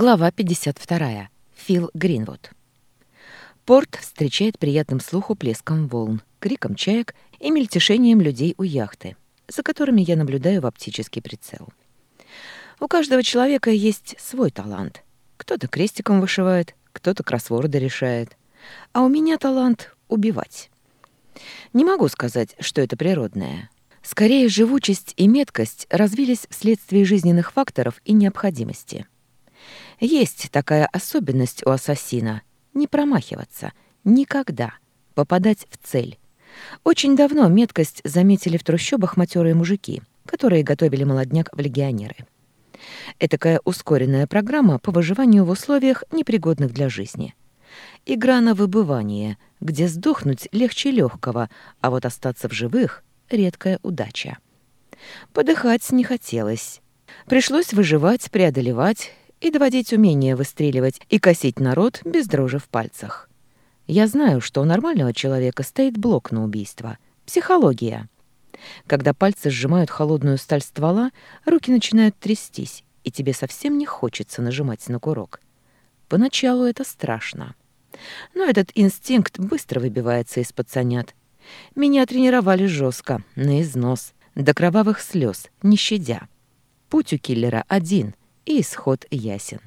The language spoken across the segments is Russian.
Глава 52. Фил Гринвуд. Порт встречает приятным слуху плеском волн, криком чаек и мельтешением людей у яхты, за которыми я наблюдаю в оптический прицел. У каждого человека есть свой талант. Кто-то крестиком вышивает, кто-то кроссворды решает. А у меня талант — убивать. Не могу сказать, что это природное. Скорее, живучесть и меткость развились вследствие жизненных факторов и необходимости — есть такая особенность у ассасина — не промахиваться, никогда, попадать в цель. Очень давно меткость заметили в трущобах матерые мужики, которые готовили молодняк в легионеры. Этакая ускоренная программа по выживанию в условиях, непригодных для жизни. Игра на выбывание, где сдохнуть легче легкого, а вот остаться в живых — редкая удача. Подыхать не хотелось. Пришлось выживать, преодолевать, и доводить умение выстреливать и косить народ без дрожи в пальцах. Я знаю, что у нормального человека стоит блок на убийство. Психология. Когда пальцы сжимают холодную сталь ствола, руки начинают трястись, и тебе совсем не хочется нажимать на курок. Поначалу это страшно. Но этот инстинкт быстро выбивается из пацанят. Меня тренировали жестко, на износ, до кровавых слез, не щадя. Путь у киллера один и исход ясен.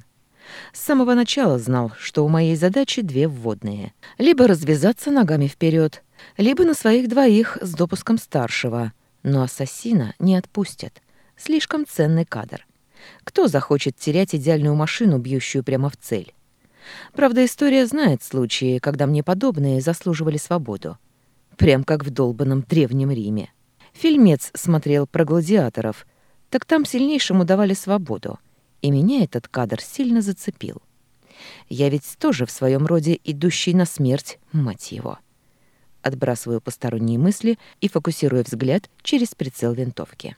С самого начала знал, что у моей задачи две вводные. Либо развязаться ногами вперед, либо на своих двоих с допуском старшего. Но ассасина не отпустят. Слишком ценный кадр. Кто захочет терять идеальную машину, бьющую прямо в цель? Правда, история знает случаи, когда мне подобные заслуживали свободу. Прям как в долбанном Древнем Риме. Фильмец смотрел про гладиаторов. Так там сильнейшему давали свободу и меня этот кадр сильно зацепил. Я ведь тоже в своем роде идущий на смерть, мать его. Отбрасываю посторонние мысли и фокусирую взгляд через прицел винтовки.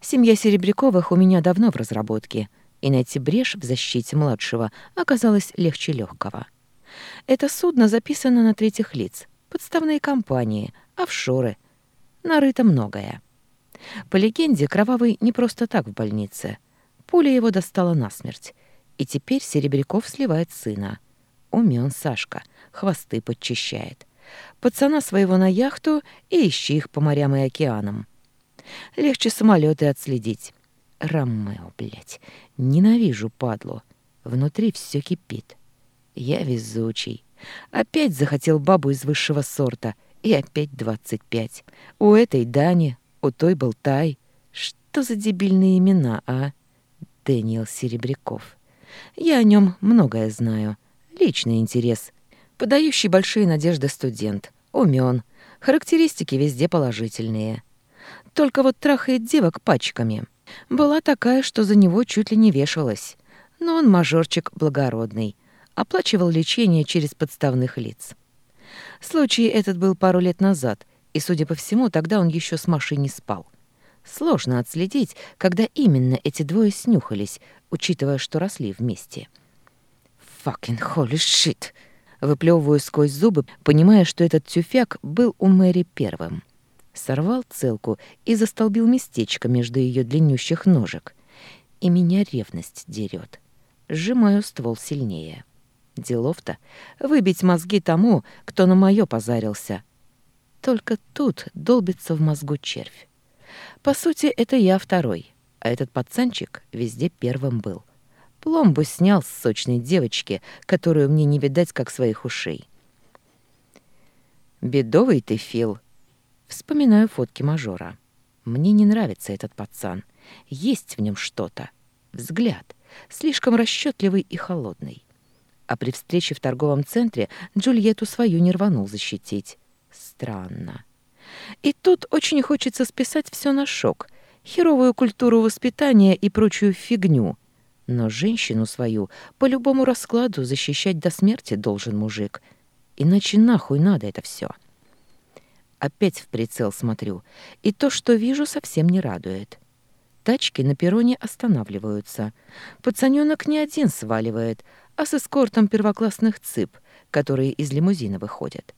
Семья Серебряковых у меня давно в разработке, и найти брешь в защите младшего оказалось легче легкого. Это судно записано на третьих лиц, подставные компании, офшоры. Нарыто многое. По легенде, Кровавый не просто так в больнице — Пуля его достала насмерть. И теперь Серебряков сливает сына. Умён Сашка, хвосты подчищает. Пацана своего на яхту и ищи их по морям и океанам. Легче самолеты отследить. Ромео, блядь, ненавижу падлу. Внутри все кипит. Я везучий. Опять захотел бабу из высшего сорта. И опять двадцать пять. У этой Дани, у той Болтай. Что за дебильные имена, а? Дэниел Серебряков. Я о нем многое знаю. Личный интерес. Подающий большие надежды студент. Умён. Характеристики везде положительные. Только вот трахает девок пачками. Была такая, что за него чуть ли не вешалась. Но он мажорчик благородный. Оплачивал лечение через подставных лиц. Случай этот был пару лет назад, и, судя по всему, тогда он еще с Машей не спал. Сложно отследить, когда именно эти двое снюхались, учитывая, что росли вместе. «Факин холли шит!» Выплёвываю сквозь зубы, понимая, что этот тюфяк был у Мэри первым. Сорвал целку и застолбил местечко между ее длиннющих ножек. И меня ревность дерет. Сжимаю ствол сильнее. Делов-то выбить мозги тому, кто на моё позарился. Только тут долбится в мозгу червь. По сути, это я второй, а этот пацанчик везде первым был. Пломбу снял с сочной девочки, которую мне не видать как своих ушей. «Бедовый ты, Фил!» Вспоминаю фотки мажора. Мне не нравится этот пацан. Есть в нем что-то. Взгляд. Слишком расчетливый и холодный. А при встрече в торговом центре Джульетту свою не рванул защитить. Странно. И тут очень хочется списать все на шок, херовую культуру воспитания и прочую фигню. Но женщину свою по любому раскладу защищать до смерти должен мужик. Иначе нахуй надо это все. Опять в прицел смотрю, и то, что вижу, совсем не радует. Тачки на перроне останавливаются. Пацанёнок не один сваливает, а с эскортом первоклассных цып, которые из лимузина выходят.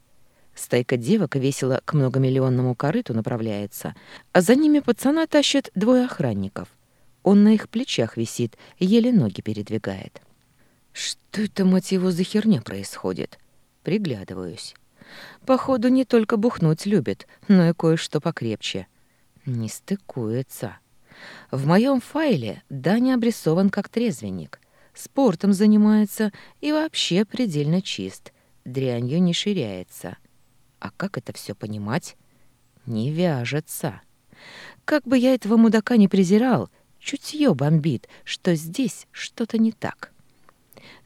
Стайка девок весело к многомиллионному корыту направляется, а за ними пацана тащат двое охранников. Он на их плечах висит, еле ноги передвигает. Что это, мать его, за херня происходит? Приглядываюсь. Походу, не только бухнуть любит, но и кое-что покрепче. Не стыкуется. В моем файле Даня обрисован как трезвенник. Спортом занимается и вообще предельно чист. Дрянью не ширяется. — а как это все понимать? Не вяжется. Как бы я этого мудака не презирал, чутье бомбит, что здесь что-то не так.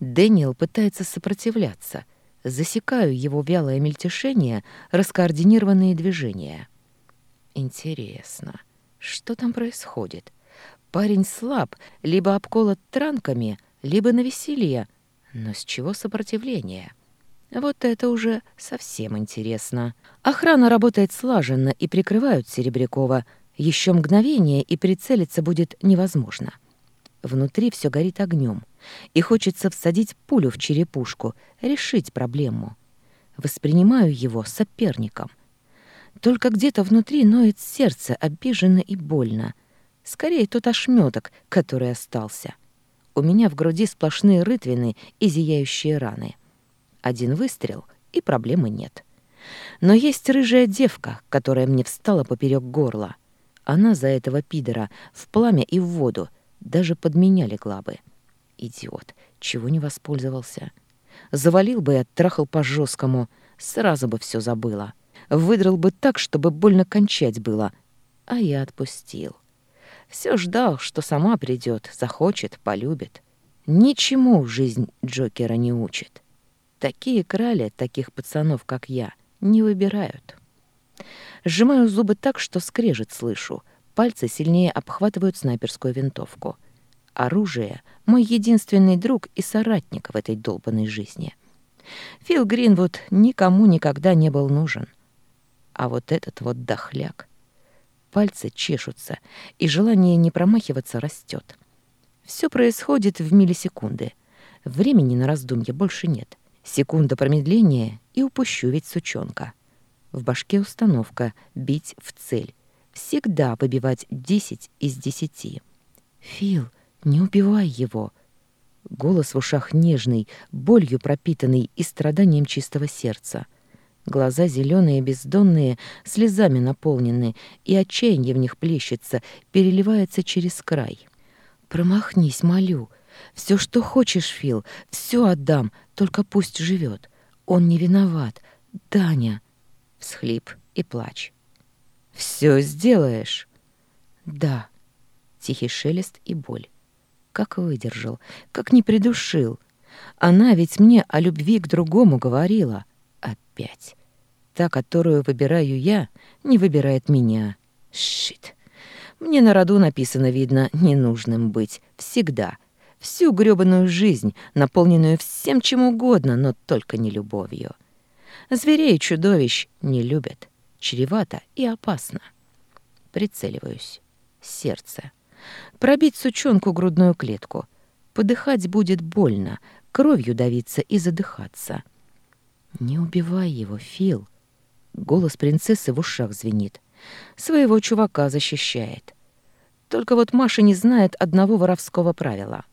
Дэниел пытается сопротивляться. Засекаю его вялое мельтешение, раскоординированные движения. Интересно, что там происходит? Парень слаб, либо обколот транками, либо на веселье. Но с чего сопротивление? — вот это уже совсем интересно. Охрана работает слаженно и прикрывают Серебрякова. Еще мгновение, и прицелиться будет невозможно. Внутри все горит огнем, и хочется всадить пулю в черепушку, решить проблему. Воспринимаю его соперником. Только где-то внутри ноет сердце обиженно и больно. Скорее, тот ошметок, который остался. У меня в груди сплошные рытвины и зияющие раны. — один выстрел, и проблемы нет. Но есть рыжая девка, которая мне встала поперек горла. Она за этого пидора в пламя и в воду даже подменяли глабы. Идиот, чего не воспользовался? Завалил бы и оттрахал по-жесткому, сразу бы все забыла. Выдрал бы так, чтобы больно кончать было. А я отпустил. Все ждал, что сама придет, захочет, полюбит. Ничему жизнь Джокера не учит. Такие крали таких пацанов, как я, не выбирают. Сжимаю зубы так, что скрежет слышу. Пальцы сильнее обхватывают снайперскую винтовку. Оружие — мой единственный друг и соратник в этой долбанной жизни. Фил Гринвуд никому никогда не был нужен. А вот этот вот дохляк. Пальцы чешутся, и желание не промахиваться растет. Все происходит в миллисекунды. Времени на раздумья больше нет. Секунда промедления и упущу ведь сучонка. В башке установка «бить в цель». Всегда выбивать 10 из 10. «Фил, не убивай его!» Голос в ушах нежный, болью пропитанный и страданием чистого сердца. Глаза зеленые, бездонные, слезами наполнены, и отчаяние в них плещется, переливается через край. «Промахнись, молю!» Все, что хочешь, Фил, все отдам, только пусть живет. Он не виноват. Даня!» Всхлип и плач. «Все сделаешь?» «Да». Тихий шелест и боль. Как выдержал, как не придушил. Она ведь мне о любви к другому говорила. Опять. Та, которую выбираю я, не выбирает меня. Щит. Мне на роду написано, видно, ненужным быть. Всегда всю грёбаную жизнь, наполненную всем чем угодно, но только не любовью. Зверей и чудовищ не любят. Чревато и опасно. Прицеливаюсь. Сердце. Пробить сучонку грудную клетку. Подыхать будет больно, кровью давиться и задыхаться. «Не убивай его, Фил!» Голос принцессы в ушах звенит. Своего чувака защищает. Только вот Маша не знает одного воровского правила —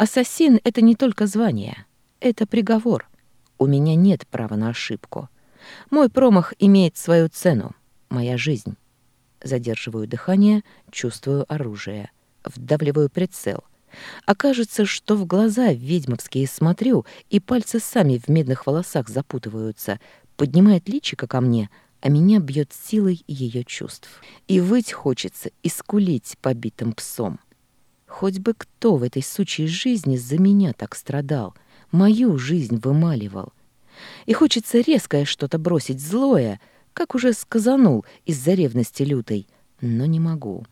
Ассасин — это не только звание, это приговор. У меня нет права на ошибку. Мой промах имеет свою цену, моя жизнь. Задерживаю дыхание, чувствую оружие, вдавливаю прицел. Окажется, что в глаза ведьмовские смотрю, и пальцы сами в медных волосах запутываются, поднимает личико ко мне, а меня бьет силой ее чувств. И выть хочется, и скулить побитым псом. Хоть бы кто в этой сучьей жизни за меня так страдал, мою жизнь вымаливал. И хочется резкое что-то бросить злое, как уже сказанул из-за ревности лютой, но не могу.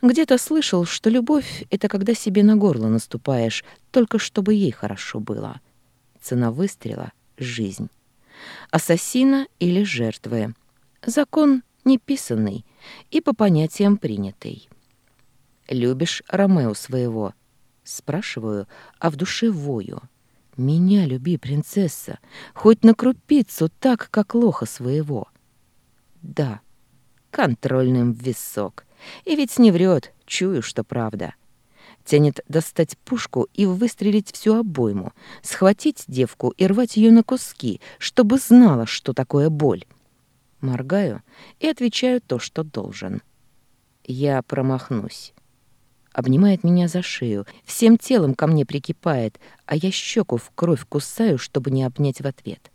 Где-то слышал, что любовь — это когда себе на горло наступаешь, только чтобы ей хорошо было. Цена выстрела — жизнь. Ассасина или жертвы. Закон неписанный и по понятиям принятый. Любишь Ромео своего?» Спрашиваю, а в душе вою. «Меня люби, принцесса, хоть на крупицу, так, как лоха своего». «Да». Контрольным в висок. И ведь не врет, чую, что правда. Тянет достать пушку и выстрелить всю обойму, схватить девку и рвать ее на куски, чтобы знала, что такое боль. Моргаю и отвечаю то, что должен. Я промахнусь обнимает меня за шею, всем телом ко мне прикипает, а я щеку в кровь кусаю, чтобы не обнять в ответ.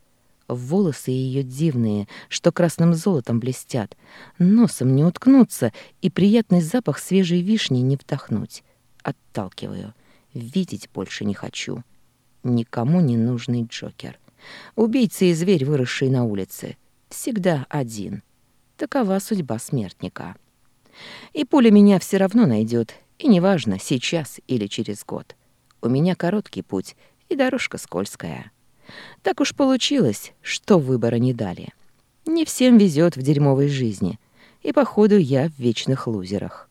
Волосы ее дивные, что красным золотом блестят, носом не уткнуться и приятный запах свежей вишни не вдохнуть. Отталкиваю. Видеть больше не хочу. Никому не нужный Джокер. Убийца и зверь, выросший на улице. Всегда один. Такова судьба смертника. И пуля меня все равно найдет, и неважно, сейчас или через год. У меня короткий путь и дорожка скользкая. Так уж получилось, что выбора не дали. Не всем везет в дерьмовой жизни, и, походу, я в вечных лузерах.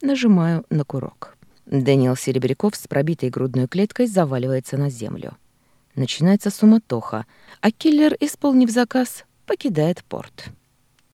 Нажимаю на курок. Даниил Серебряков с пробитой грудной клеткой заваливается на землю. Начинается суматоха, а киллер, исполнив заказ, покидает порт.